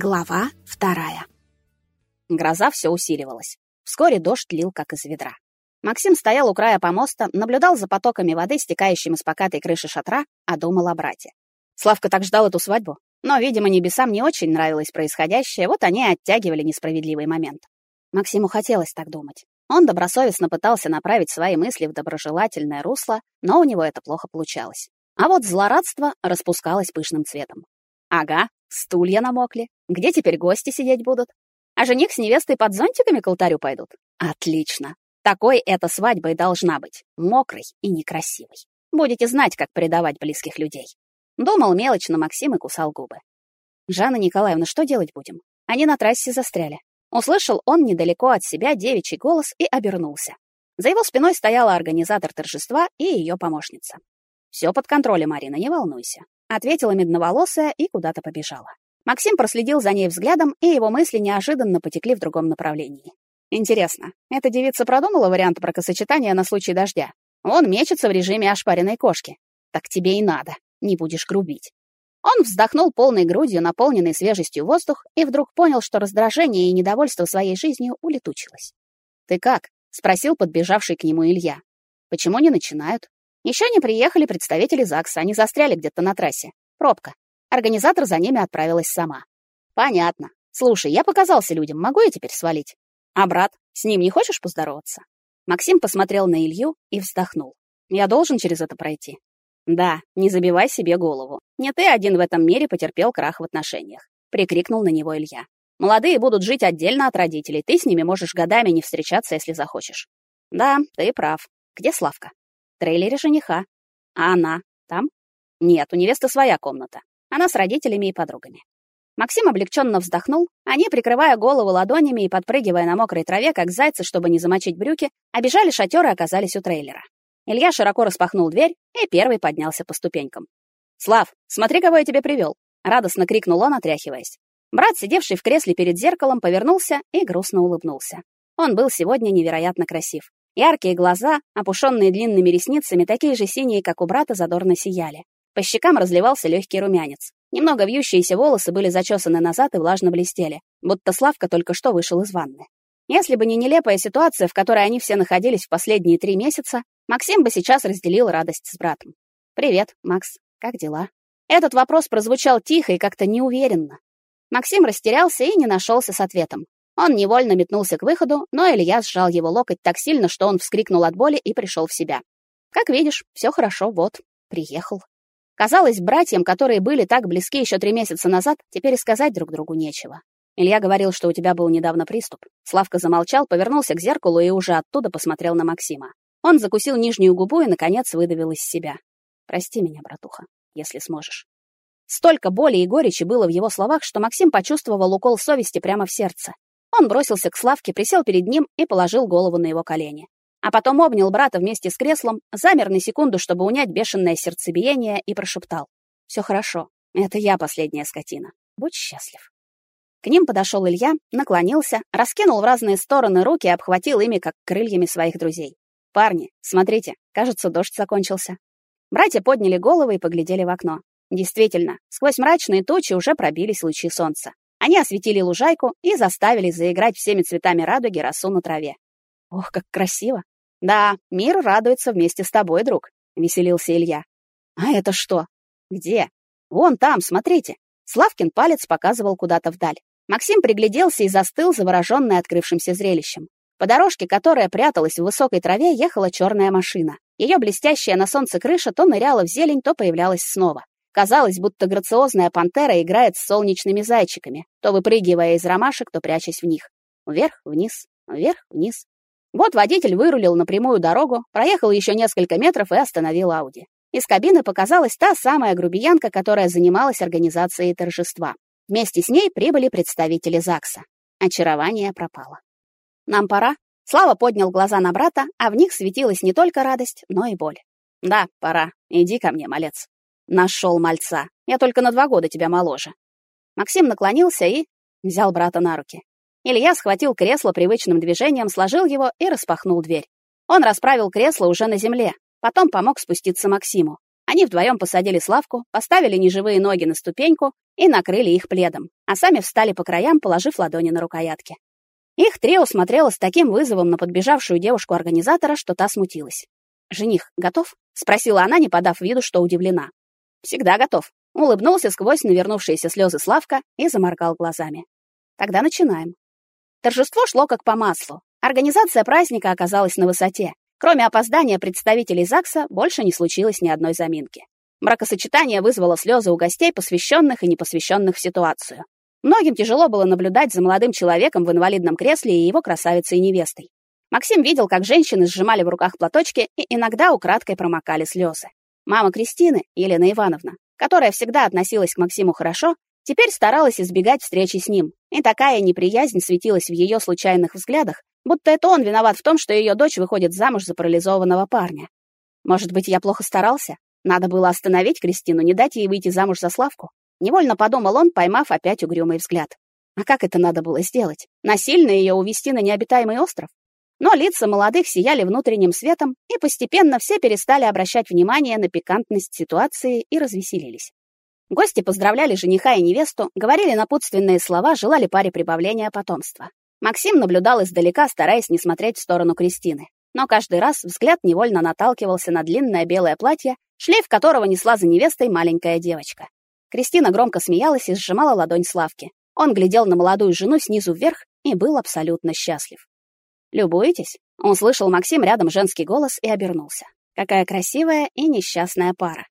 Глава вторая. Гроза все усиливалась. Вскоре дождь лил, как из ведра. Максим стоял у края помоста, наблюдал за потоками воды, стекающими с покатой крыши шатра, а думал о брате. Славка так ждал эту свадьбу, но, видимо, небесам не очень нравилось происходящее, вот они оттягивали несправедливый момент. Максиму хотелось так думать. Он добросовестно пытался направить свои мысли в доброжелательное русло, но у него это плохо получалось. А вот злорадство распускалось пышным цветом. Ага, стулья намокли. Где теперь гости сидеть будут? А жених с невестой под зонтиками к алтарю пойдут? Отлично. Такой эта свадьба и должна быть. Мокрой и некрасивой. Будете знать, как предавать близких людей. Думал мелочно Максим и кусал губы. Жанна Николаевна, что делать будем? Они на трассе застряли. Услышал он недалеко от себя девичий голос и обернулся. За его спиной стояла организатор торжества и ее помощница. Все под контролем, Марина, не волнуйся ответила медноволосая и куда-то побежала. Максим проследил за ней взглядом, и его мысли неожиданно потекли в другом направлении. Интересно, эта девица продумала вариант бракосочетания на случай дождя? Он мечется в режиме ошпаренной кошки. Так тебе и надо, не будешь грубить. Он вздохнул полной грудью, наполненной свежестью воздух, и вдруг понял, что раздражение и недовольство своей жизнью улетучилось. «Ты как?» — спросил подбежавший к нему Илья. «Почему не начинают?» Еще не приехали представители ЗАГСа, они застряли где-то на трассе. Пробка. Организатор за ними отправилась сама. Понятно. Слушай, я показался людям, могу я теперь свалить? А брат, с ним не хочешь поздороваться? Максим посмотрел на Илью и вздохнул. Я должен через это пройти. Да, не забивай себе голову. Не ты один в этом мире потерпел крах в отношениях, прикрикнул на него Илья. Молодые будут жить отдельно от родителей. Ты с ними можешь годами не встречаться, если захочешь. Да, ты прав. Где Славка? Трейлере жениха. А она там? Нет, у невесты своя комната. Она с родителями и подругами. Максим облегченно вздохнул. Они, прикрывая голову ладонями и подпрыгивая на мокрой траве, как зайцы, чтобы не замочить брюки, обежали шатер и оказались у трейлера. Илья широко распахнул дверь и первый поднялся по ступенькам. «Слав, смотри, кого я тебе привел!» — радостно крикнул он, отряхиваясь. Брат, сидевший в кресле перед зеркалом, повернулся и грустно улыбнулся. Он был сегодня невероятно красив. Яркие глаза, опушенные длинными ресницами, такие же синие, как у брата, задорно сияли. По щекам разливался легкий румянец. Немного вьющиеся волосы были зачесаны назад и влажно блестели, будто Славка только что вышел из ванны. Если бы не нелепая ситуация, в которой они все находились в последние три месяца, Максим бы сейчас разделил радость с братом. «Привет, Макс. Как дела?» Этот вопрос прозвучал тихо и как-то неуверенно. Максим растерялся и не нашелся с ответом. Он невольно метнулся к выходу, но Илья сжал его локоть так сильно, что он вскрикнул от боли и пришел в себя. Как видишь, все хорошо, вот, приехал. Казалось, братьям, которые были так близки еще три месяца назад, теперь сказать друг другу нечего. Илья говорил, что у тебя был недавно приступ. Славка замолчал, повернулся к зеркалу и уже оттуда посмотрел на Максима. Он закусил нижнюю губу и, наконец, выдавил из себя. «Прости меня, братуха, если сможешь». Столько боли и горечи было в его словах, что Максим почувствовал укол совести прямо в сердце. Он бросился к Славке, присел перед ним и положил голову на его колени. А потом обнял брата вместе с креслом, замер на секунду, чтобы унять бешеное сердцебиение, и прошептал. «Все хорошо. Это я последняя скотина. Будь счастлив». К ним подошел Илья, наклонился, раскинул в разные стороны руки и обхватил ими, как крыльями своих друзей. «Парни, смотрите, кажется, дождь закончился». Братья подняли головы и поглядели в окно. Действительно, сквозь мрачные тучи уже пробились лучи солнца. Они осветили лужайку и заставили заиграть всеми цветами радуги росу на траве. Ох, как красиво! Да, мир радуется вместе с тобой, друг, веселился Илья. А это что? Где? Вон там, смотрите. Славкин палец показывал куда-то вдаль. Максим пригляделся и застыл, завороженный открывшимся зрелищем. По дорожке, которая пряталась в высокой траве, ехала черная машина. Ее блестящая на солнце крыша то ныряла в зелень, то появлялась снова. Казалось, будто грациозная пантера играет с солнечными зайчиками, то выпрыгивая из ромашек, то прячась в них. Вверх, вниз, вверх, вниз. Вот водитель вырулил на прямую дорогу, проехал еще несколько метров и остановил Ауди. Из кабины показалась та самая грубиянка, которая занималась организацией торжества. Вместе с ней прибыли представители ЗАГСа. Очарование пропало. «Нам пора?» Слава поднял глаза на брата, а в них светилась не только радость, но и боль. «Да, пора. Иди ко мне, малец». Нашел мальца. Я только на два года тебя моложе. Максим наклонился и взял брата на руки. Илья схватил кресло привычным движением, сложил его и распахнул дверь. Он расправил кресло уже на земле, потом помог спуститься Максиму. Они вдвоем посадили Славку, поставили неживые ноги на ступеньку и накрыли их пледом, а сами встали по краям, положив ладони на рукоятки. Их трио смотрело с таким вызовом на подбежавшую девушку-организатора, что та смутилась. «Жених готов?» — спросила она, не подав виду, что удивлена. «Всегда готов», — улыбнулся сквозь навернувшиеся слезы Славка и заморгал глазами. «Тогда начинаем». Торжество шло как по маслу. Организация праздника оказалась на высоте. Кроме опоздания представителей ЗАГСа, больше не случилось ни одной заминки. Бракосочетание вызвало слезы у гостей, посвященных и непосвященных в ситуацию. Многим тяжело было наблюдать за молодым человеком в инвалидном кресле и его красавицей-невестой. Максим видел, как женщины сжимали в руках платочки и иногда украдкой промокали слезы. Мама Кристины, Елена Ивановна, которая всегда относилась к Максиму хорошо, теперь старалась избегать встречи с ним, и такая неприязнь светилась в ее случайных взглядах, будто это он виноват в том, что ее дочь выходит замуж за парализованного парня. Может быть, я плохо старался? Надо было остановить Кристину, не дать ей выйти замуж за Славку? Невольно подумал он, поймав опять угрюмый взгляд. А как это надо было сделать? Насильно ее увести на необитаемый остров? Но лица молодых сияли внутренним светом, и постепенно все перестали обращать внимание на пикантность ситуации и развеселились. Гости поздравляли жениха и невесту, говорили напутственные слова, желали паре прибавления потомства. Максим наблюдал издалека, стараясь не смотреть в сторону Кристины. Но каждый раз взгляд невольно наталкивался на длинное белое платье, шлейф которого несла за невестой маленькая девочка. Кристина громко смеялась и сжимала ладонь Славки. Он глядел на молодую жену снизу вверх и был абсолютно счастлив. «Любуетесь?» — он слышал Максим рядом женский голос и обернулся. Какая красивая и несчастная пара.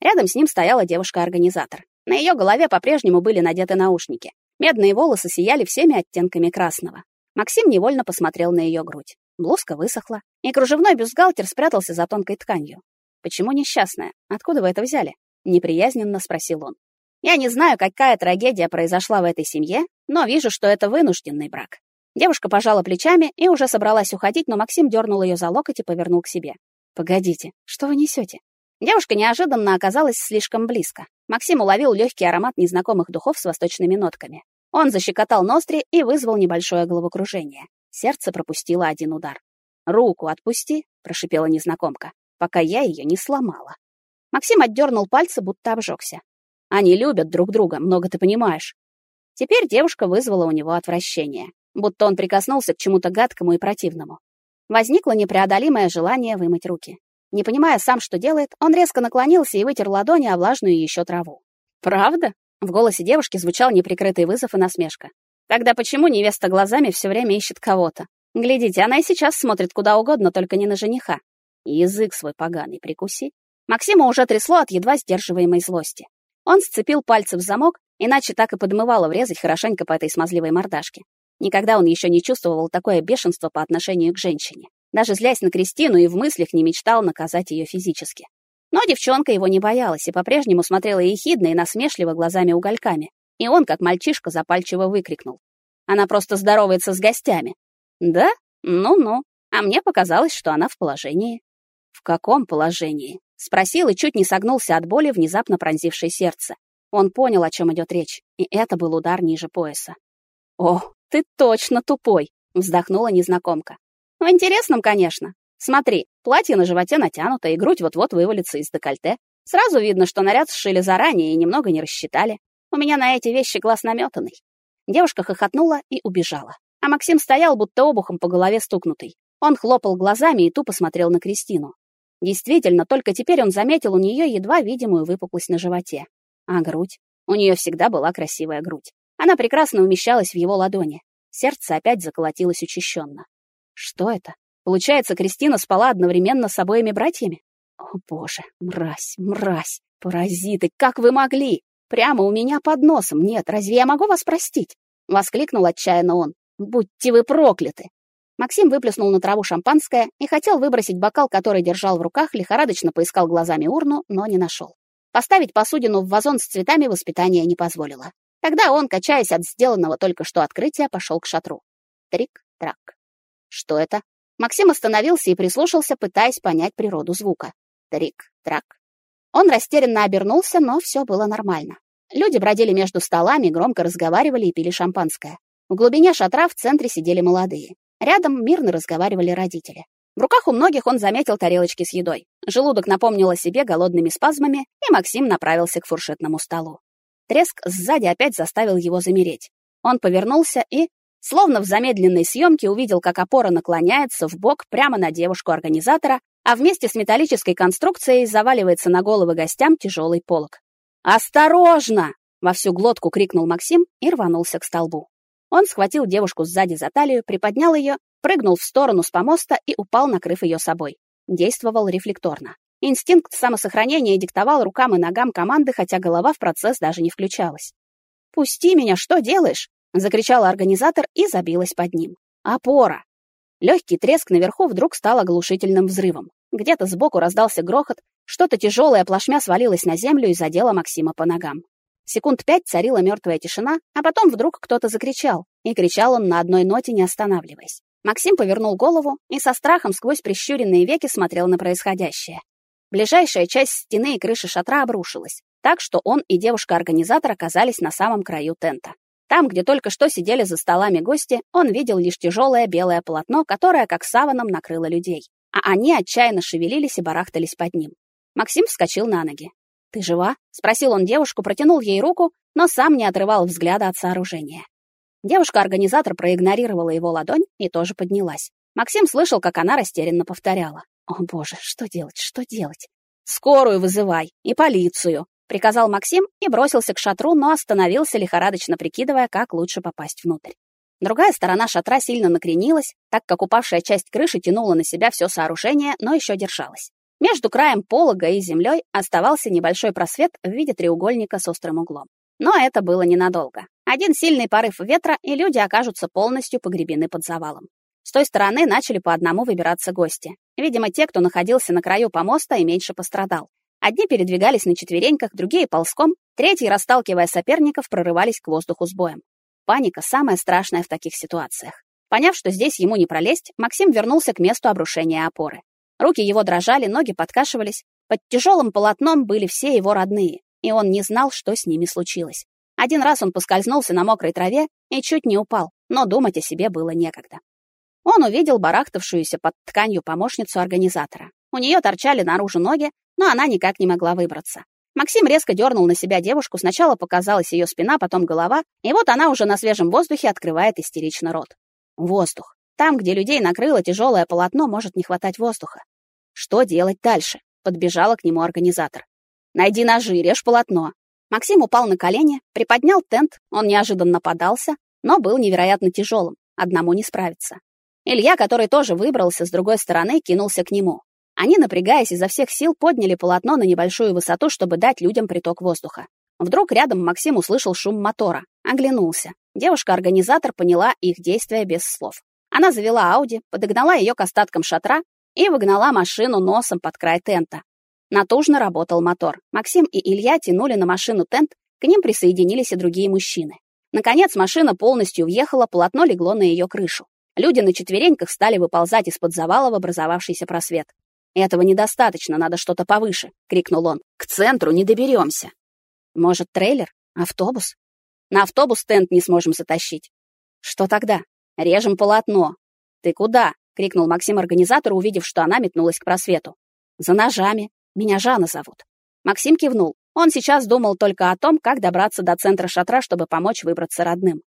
Рядом с ним стояла девушка-организатор. На ее голове по-прежнему были надеты наушники. Медные волосы сияли всеми оттенками красного. Максим невольно посмотрел на ее грудь. Блузка высохла, и кружевной бюстгальтер спрятался за тонкой тканью. «Почему несчастная? Откуда вы это взяли?» — неприязненно спросил он. «Я не знаю, какая трагедия произошла в этой семье, но вижу, что это вынужденный брак. Девушка пожала плечами и уже собралась уходить, но Максим дернул ее за локоть и повернул к себе. «Погодите, что вы несете?» Девушка неожиданно оказалась слишком близко. Максим уловил легкий аромат незнакомых духов с восточными нотками. Он защекотал ноздри и вызвал небольшое головокружение. Сердце пропустило один удар. «Руку отпусти», — прошипела незнакомка, пока я ее не сломала. Максим отдернул пальцы, будто обжегся. «Они любят друг друга, много ты понимаешь». Теперь девушка вызвала у него отвращение будто он прикоснулся к чему-то гадкому и противному. Возникло непреодолимое желание вымыть руки. Не понимая сам, что делает, он резко наклонился и вытер ладони о влажную еще траву. «Правда?» — в голосе девушки звучал неприкрытый вызов и насмешка. «Тогда почему невеста глазами все время ищет кого-то? Глядите, она и сейчас смотрит куда угодно, только не на жениха. Язык свой поганый прикуси». Максима уже трясло от едва сдерживаемой злости. Он сцепил пальцы в замок, иначе так и подмывало врезать хорошенько по этой смазливой мордашке. Никогда он еще не чувствовал такое бешенство по отношению к женщине. Даже злясь на Кристину и в мыслях не мечтал наказать ее физически. Но девчонка его не боялась и по-прежнему смотрела ехидно и насмешливо глазами-угольками. И он, как мальчишка, запальчиво выкрикнул. Она просто здоровается с гостями. Да? Ну-ну. А мне показалось, что она в положении. В каком положении? Спросил и чуть не согнулся от боли, внезапно пронзившей сердце. Он понял, о чем идет речь, и это был удар ниже пояса. О, «Ты точно тупой», — вздохнула незнакомка. «В интересном, конечно. Смотри, платье на животе натянуто, и грудь вот-вот вывалится из декольте. Сразу видно, что наряд сшили заранее и немного не рассчитали. У меня на эти вещи глаз наметанный». Девушка хохотнула и убежала. А Максим стоял, будто обухом по голове стукнутый. Он хлопал глазами и тупо смотрел на Кристину. Действительно, только теперь он заметил у нее едва видимую выпуклость на животе. А грудь? У нее всегда была красивая грудь. Она прекрасно умещалась в его ладони. Сердце опять заколотилось учащенно. Что это? Получается, Кристина спала одновременно с обоими братьями? О, боже, мразь, мразь, паразиты, как вы могли? Прямо у меня под носом. Нет, разве я могу вас простить? Воскликнул отчаянно он. Будьте вы прокляты. Максим выплеснул на траву шампанское и хотел выбросить бокал, который держал в руках, лихорадочно поискал глазами урну, но не нашел. Поставить посудину в вазон с цветами воспитание не позволило. Тогда он, качаясь от сделанного только что открытия, пошел к шатру. Трик-трак. Что это? Максим остановился и прислушался, пытаясь понять природу звука. Трик-трак. Он растерянно обернулся, но все было нормально. Люди бродили между столами, громко разговаривали и пили шампанское. В глубине шатра в центре сидели молодые. Рядом мирно разговаривали родители. В руках у многих он заметил тарелочки с едой. Желудок напомнил о себе голодными спазмами, и Максим направился к фуршетному столу. Треск сзади опять заставил его замереть. Он повернулся и, словно в замедленной съемке, увидел, как опора наклоняется в бок прямо на девушку-организатора, а вместе с металлической конструкцией заваливается на головы гостям тяжелый полог. «Осторожно!» — во всю глотку крикнул Максим и рванулся к столбу. Он схватил девушку сзади за талию, приподнял ее, прыгнул в сторону с помоста и упал, накрыв ее собой. Действовал рефлекторно. Инстинкт самосохранения диктовал рукам и ногам команды, хотя голова в процесс даже не включалась. «Пусти меня, что делаешь?» — закричал организатор и забилась под ним. «Опора!» Легкий треск наверху вдруг стал оглушительным взрывом. Где-то сбоку раздался грохот, что-то тяжелое плашмя свалилось на землю и задело Максима по ногам. Секунд пять царила мертвая тишина, а потом вдруг кто-то закричал, и кричал он на одной ноте, не останавливаясь. Максим повернул голову и со страхом сквозь прищуренные веки смотрел на происходящее. Ближайшая часть стены и крыши шатра обрушилась, так что он и девушка-организатор оказались на самом краю тента. Там, где только что сидели за столами гости, он видел лишь тяжелое белое полотно, которое как саваном накрыло людей, а они отчаянно шевелились и барахтались под ним. Максим вскочил на ноги. «Ты жива?» — спросил он девушку, протянул ей руку, но сам не отрывал взгляда от сооружения. Девушка-организатор проигнорировала его ладонь и тоже поднялась. Максим слышал, как она растерянно повторяла. «О, боже, что делать, что делать?» «Скорую вызывай и полицию», — приказал Максим и бросился к шатру, но остановился, лихорадочно прикидывая, как лучше попасть внутрь. Другая сторона шатра сильно накренилась, так как упавшая часть крыши тянула на себя все сооружение, но еще держалась. Между краем полога и землей оставался небольшой просвет в виде треугольника с острым углом. Но это было ненадолго. Один сильный порыв ветра, и люди окажутся полностью погребены под завалом. С той стороны начали по одному выбираться гости. Видимо, те, кто находился на краю помоста и меньше пострадал. Одни передвигались на четвереньках, другие ползком, третьи, расталкивая соперников, прорывались к воздуху с боем. Паника самая страшная в таких ситуациях. Поняв, что здесь ему не пролезть, Максим вернулся к месту обрушения опоры. Руки его дрожали, ноги подкашивались. Под тяжелым полотном были все его родные, и он не знал, что с ними случилось. Один раз он поскользнулся на мокрой траве и чуть не упал, но думать о себе было некогда. Он увидел барахтавшуюся под тканью помощницу организатора. У нее торчали наружу ноги, но она никак не могла выбраться. Максим резко дернул на себя девушку, сначала показалась ее спина, потом голова, и вот она уже на свежем воздухе открывает истерично рот. Воздух. Там, где людей накрыло тяжелое полотно, может не хватать воздуха. Что делать дальше? Подбежала к нему организатор. Найди ножи, режь полотно. Максим упал на колени, приподнял тент, он неожиданно подался, но был невероятно тяжелым, одному не справиться. Илья, который тоже выбрался с другой стороны, кинулся к нему. Они, напрягаясь изо всех сил, подняли полотно на небольшую высоту, чтобы дать людям приток воздуха. Вдруг рядом Максим услышал шум мотора, оглянулся. Девушка-организатор поняла их действия без слов. Она завела Ауди, подогнала ее к остаткам шатра и выгнала машину носом под край тента. Натужно работал мотор. Максим и Илья тянули на машину тент, к ним присоединились и другие мужчины. Наконец машина полностью въехала, полотно легло на ее крышу. Люди на четвереньках стали выползать из-под завала в образовавшийся просвет. «Этого недостаточно, надо что-то повыше», — крикнул он. «К центру не доберемся». «Может, трейлер? Автобус?» «На автобус тент не сможем затащить». «Что тогда? Режем полотно». «Ты куда?» — крикнул Максим организатору, увидев, что она метнулась к просвету. «За ножами. Меня Жанна зовут». Максим кивнул. Он сейчас думал только о том, как добраться до центра шатра, чтобы помочь выбраться родным.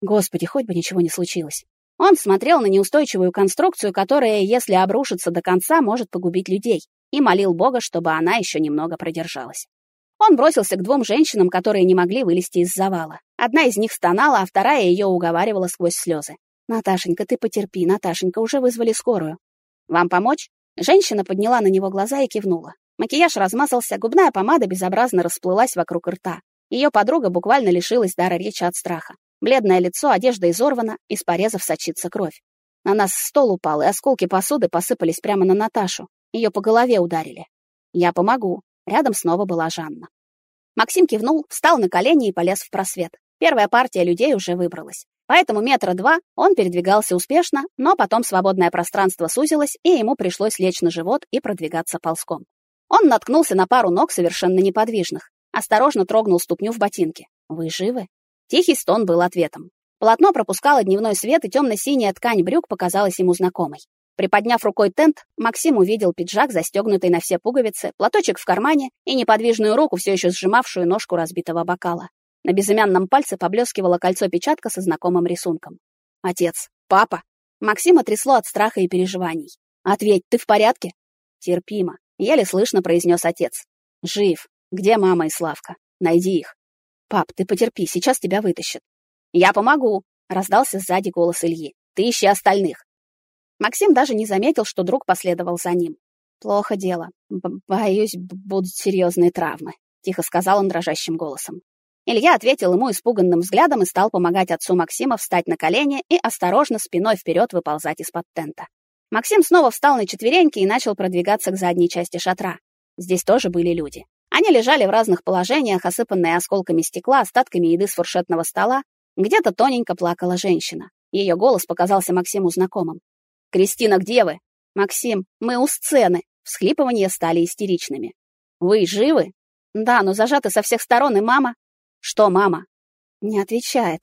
Господи, хоть бы ничего не случилось. Он смотрел на неустойчивую конструкцию, которая, если обрушится до конца, может погубить людей, и молил Бога, чтобы она еще немного продержалась. Он бросился к двум женщинам, которые не могли вылезти из завала. Одна из них стонала, а вторая ее уговаривала сквозь слезы. «Наташенька, ты потерпи, Наташенька, уже вызвали скорую». «Вам помочь?» Женщина подняла на него глаза и кивнула. Макияж размазался, губная помада безобразно расплылась вокруг рта. Ее подруга буквально лишилась дара речи от страха. Бледное лицо, одежда изорвана, из порезов сочится кровь. На нас стол упал, и осколки посуды посыпались прямо на Наташу. Ее по голове ударили. «Я помогу». Рядом снова была Жанна. Максим кивнул, встал на колени и полез в просвет. Первая партия людей уже выбралась. Поэтому метра два он передвигался успешно, но потом свободное пространство сузилось, и ему пришлось лечь на живот и продвигаться ползком. Он наткнулся на пару ног совершенно неподвижных. Осторожно трогнул ступню в ботинке. «Вы живы?» Тихий стон был ответом. Полотно пропускало дневной свет, и темно-синяя ткань брюк показалась ему знакомой. Приподняв рукой тент, Максим увидел пиджак, застегнутый на все пуговицы, платочек в кармане и неподвижную руку, все еще сжимавшую ножку разбитого бокала. На безымянном пальце поблескивало кольцо-печатка со знакомым рисунком. Отец, папа. Максима трясло от страха и переживаний. Ответь, ты в порядке? Терпимо, еле слышно произнес отец. Жив. Где мама и Славка? Найди их. Пап, ты потерпи, сейчас тебя вытащат. Я помогу, раздался сзади голос Ильи. Ты ищи остальных. Максим даже не заметил, что друг последовал за ним. Плохо дело. Б Боюсь, будут серьезные травмы, тихо сказал он дрожащим голосом. Илья ответил ему испуганным взглядом и стал помогать отцу Максима встать на колени и осторожно спиной вперед выползать из-под тента. Максим снова встал на четвереньки и начал продвигаться к задней части шатра. Здесь тоже были люди. Они лежали в разных положениях, осыпанные осколками стекла, остатками еды с фуршетного стола. Где-то тоненько плакала женщина. Ее голос показался Максиму знакомым. «Кристина, где вы?» «Максим, мы у сцены». Всхлипывания стали истеричными. «Вы живы?» «Да, но зажаты со всех сторон, и мама...» «Что мама?» Не отвечает.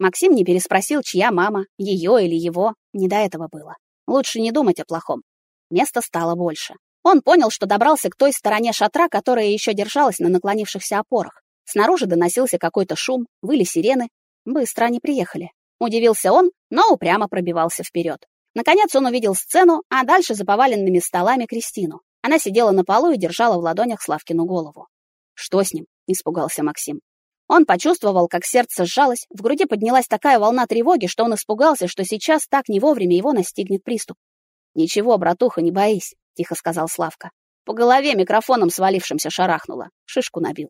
Максим не переспросил, чья мама, ее или его. Не до этого было. Лучше не думать о плохом. Места стало больше. Он понял, что добрался к той стороне шатра, которая еще держалась на наклонившихся опорах. Снаружи доносился какой-то шум, выли сирены. Быстро они приехали. Удивился он, но упрямо пробивался вперед. Наконец он увидел сцену, а дальше за поваленными столами Кристину. Она сидела на полу и держала в ладонях Славкину голову. «Что с ним?» — испугался Максим. Он почувствовал, как сердце сжалось, в груди поднялась такая волна тревоги, что он испугался, что сейчас так не вовремя его настигнет приступ. «Ничего, братуха, не боись», — тихо сказал Славка. По голове микрофоном свалившимся шарахнуло, шишку набил.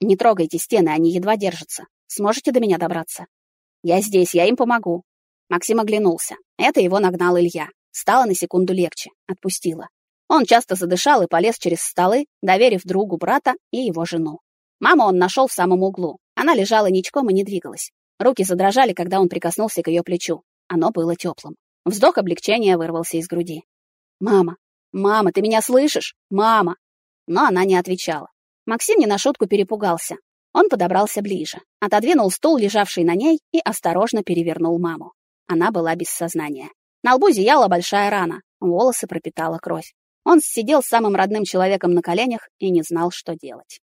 «Не трогайте стены, они едва держатся. Сможете до меня добраться?» «Я здесь, я им помогу. Максим оглянулся. Это его нагнал Илья. Стало на секунду легче. Отпустила. Он часто задышал и полез через столы, доверив другу брата и его жену. Маму он нашел в самом углу. Она лежала ничком и не двигалась. Руки задрожали, когда он прикоснулся к ее плечу. Оно было теплым. Вздох облегчения вырвался из груди. «Мама! Мама, ты меня слышишь? Мама!» Но она не отвечала. Максим не на шутку перепугался. Он подобрался ближе, отодвинул стул, лежавший на ней, и осторожно перевернул маму. Она была без сознания. На лбу зияла большая рана, волосы пропитала кровь. Он сидел с самым родным человеком на коленях и не знал, что делать.